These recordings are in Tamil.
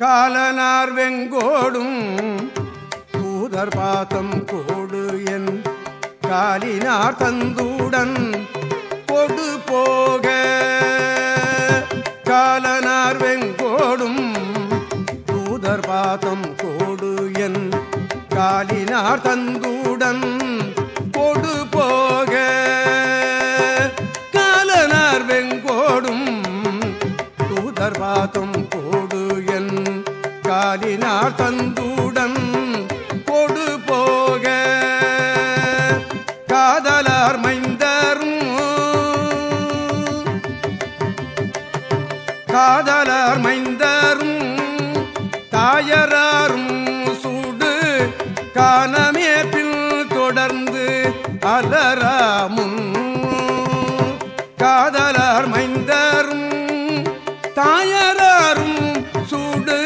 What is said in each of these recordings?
காலனார் வெங்கோடும் தூதர் பாதம் கோடு என் காலினார் தந்துடன் கொடு போக தாயராரும் சூடு காணமேப்பில் தொடர்ந்து அலராமும் காதலார் மைந்தரும் தாயராரும் சூடு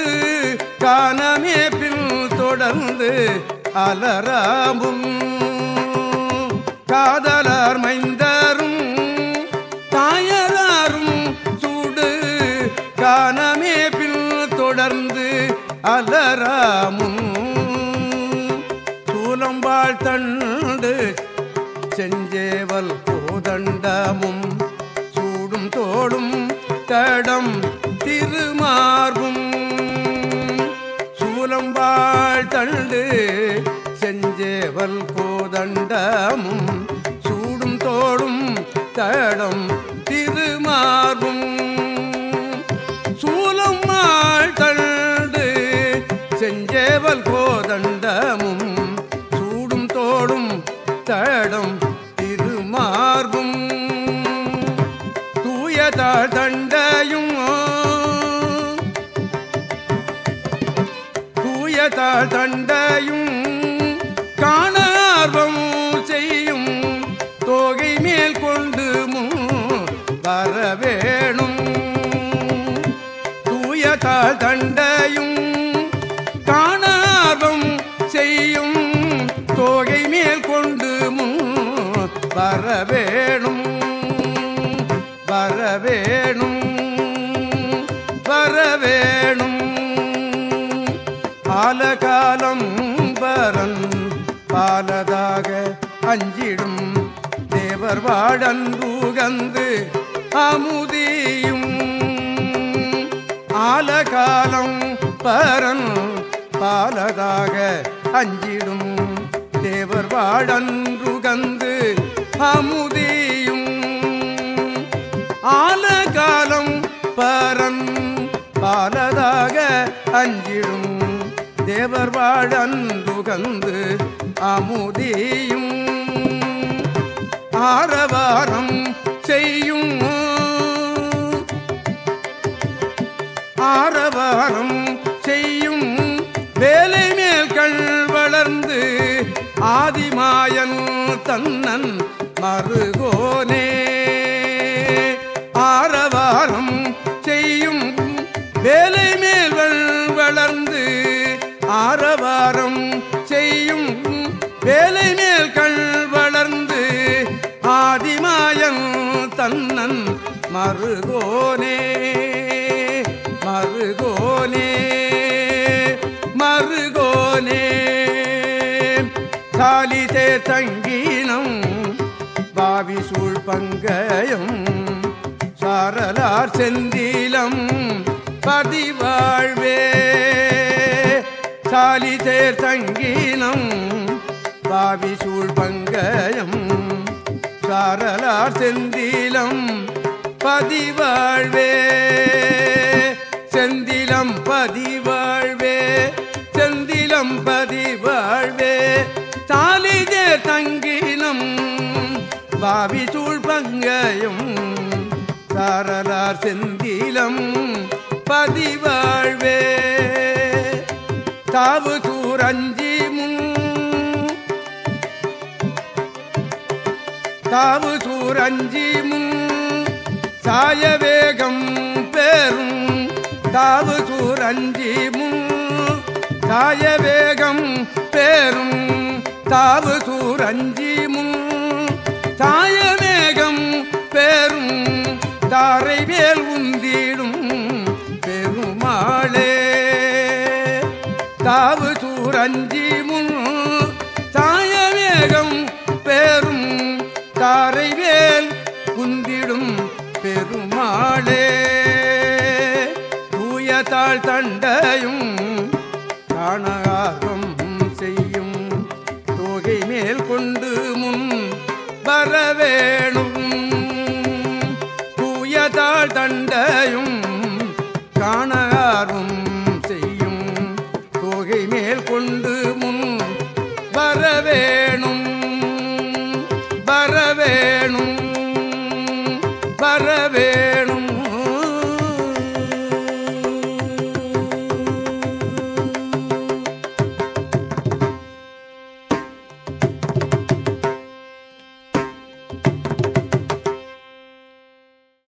காணமேப்பில் தொடர்ந்து அலராமும் காதலார் மைந்தரும் செஞ்சேவல் கோதண்டமும் சூடும் தோளும் தடம் திருமார்பும். சூலம்பாள் தண்டு செஞ்சேவல் கோதண்டமும் சூடும் தோளும் தடம் திருமார்பும். சூலம்மாள் தண்டு செஞ்சேவல் கோதண்டமும் சூடும் தோளும் தடம் தூயதாள் தண்டையும் தூயதாள் தண்டையும் காண ஆர்வம் செய்யும் தோகை மேல் கொண்டு வரவேணும் தூயதாள் தண்டையும் காண ஆர்வம் செய்யும் தோகை மேல் கொண்டு வரவேணும் வரவேணும் வரவேணும். ஆலகாலம் வரன் பாலதாக அஞ்சிடும். தேவர் வாழன்புகந்து அமுதியும். ஆலகாலம் பரன் பாலதாக அஞ்சிடும். தேவர் வாழன்றுகந்து அமுதியும் காலம் பரன் பாலதாக அஞ்சிடும். தேவர் வாழந்துகந்து அமுதியும். ஆரவாரம் செய்யும். ஆரவாரம் செய்யும். வேலை மேல் கண் வளர்ந்து ஆதிமாயன் தன்னன் மறுகோனே வியாபாரம் செய்யும் வேலை மேல் வளர்ந்து ஆரவாரம் செய்யும் வேலை மேல் கண் வளர்ந்து ஆதிமாயன் தன்னன் மருகோனே மருகோனே மருகோனே. காலிதே தங்கீனம் பாவி சூழ் பங்கயம் சாரலார் செந்திலம் பதிவாழ்வே. சாலிதேர் தங்கீனம் பாவி சூழ் பங்கயம். சாரலார் செந்திலம் பதிவாழ்வே. செந்திலம் பதிவாழ்வே. செந்திலம் பதிவாழ்வே. தாலிதே தங்கினம் பாவி சூழ் பங்கயம். சாரலார் செந்திலம் பதிவாழ்வே. தாவு தூரஞ்சி முன் தாவு சூரஞ்சி முன் சாய வேகம் பேரும். தாவு சூரஞ்சி முன் சாய வேகம் பேரும். தாவு சூரஞ்சி முன் சாய தாரை வேல் உந்திடும் பெருமாளே. தாவு சூரஞ்சி முன் தாயவேகம் தாரை வேல் உந்திடும் பெருமாளே. தூயத்தாள் தண்டையும் காண தண்டையும் காணாரும் செய்யும் தோகை மேல் கொண்டு முன் வரவே